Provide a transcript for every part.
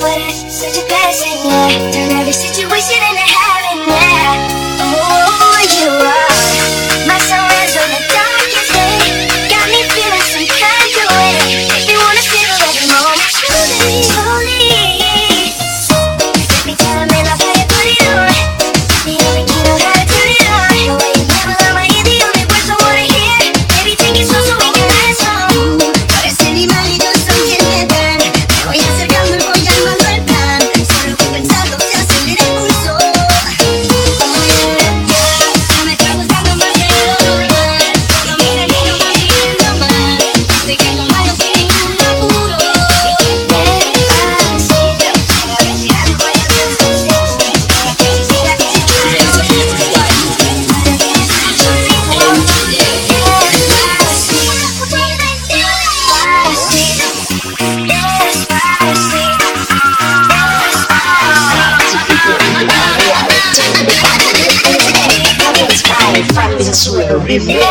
what is such a blessing, yeah. Turn every situation into Yeah.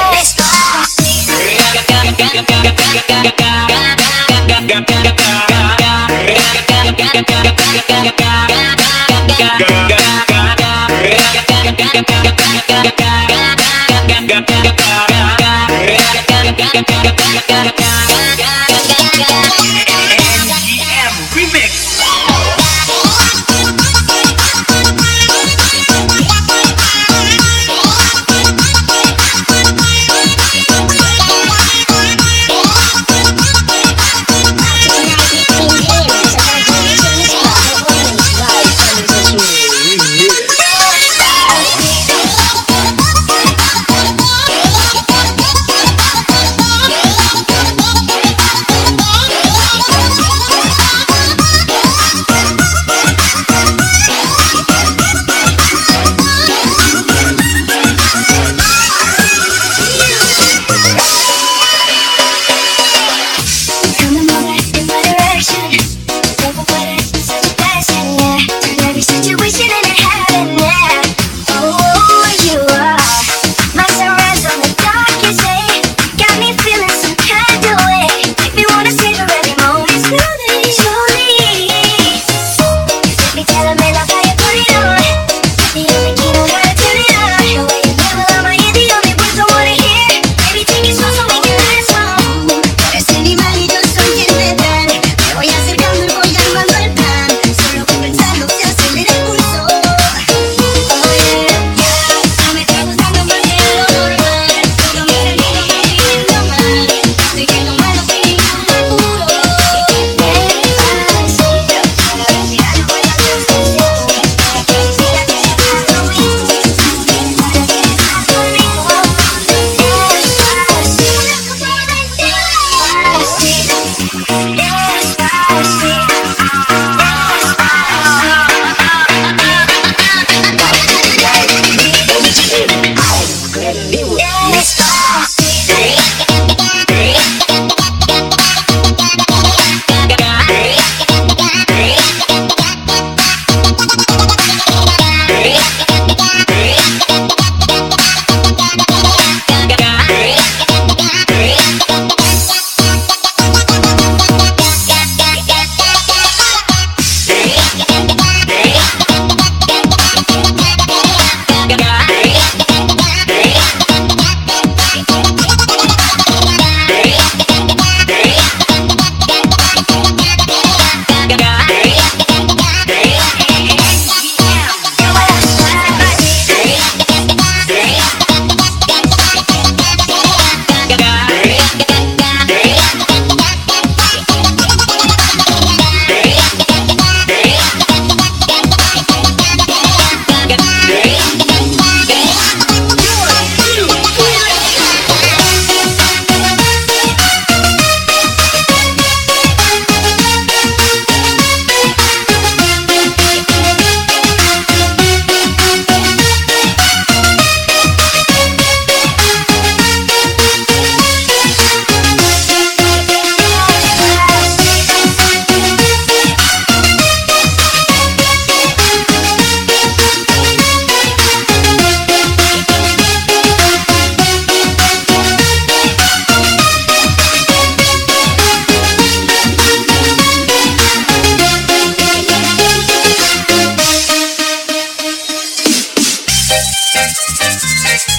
Música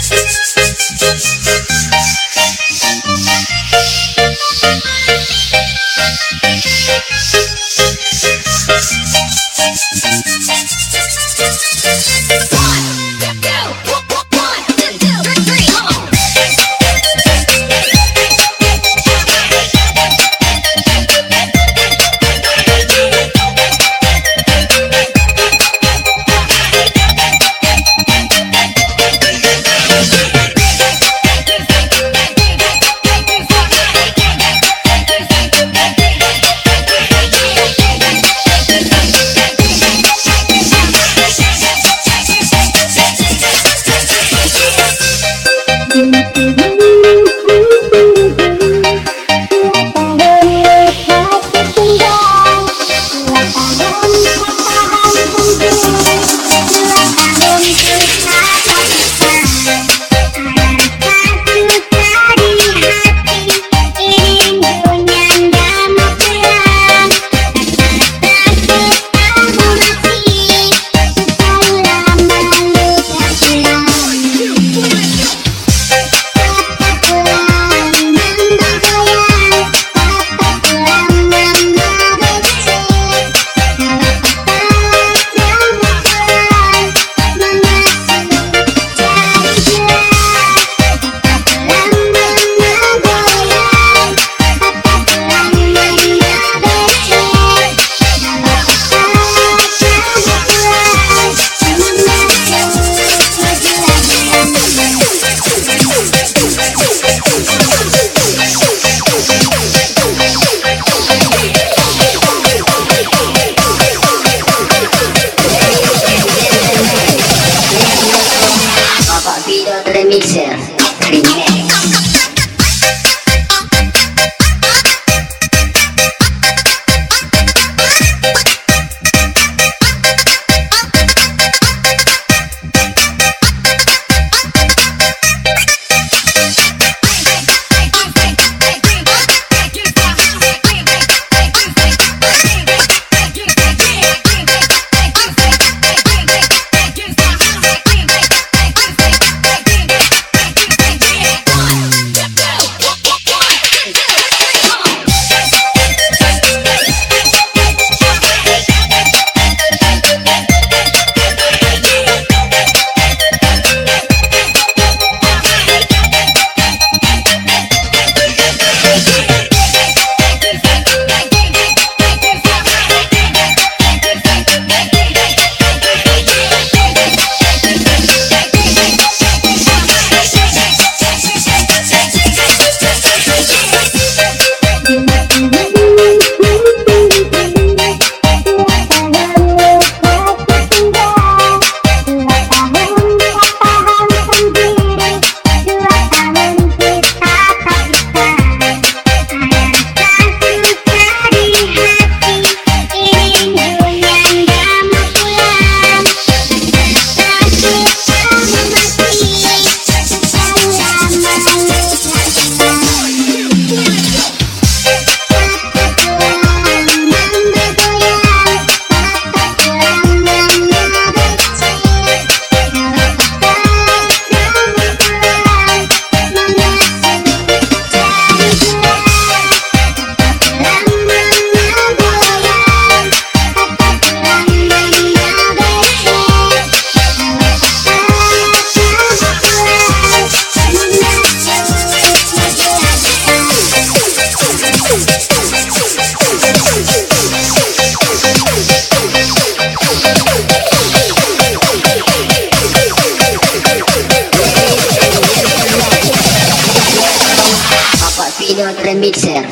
mixer.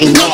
Yeah.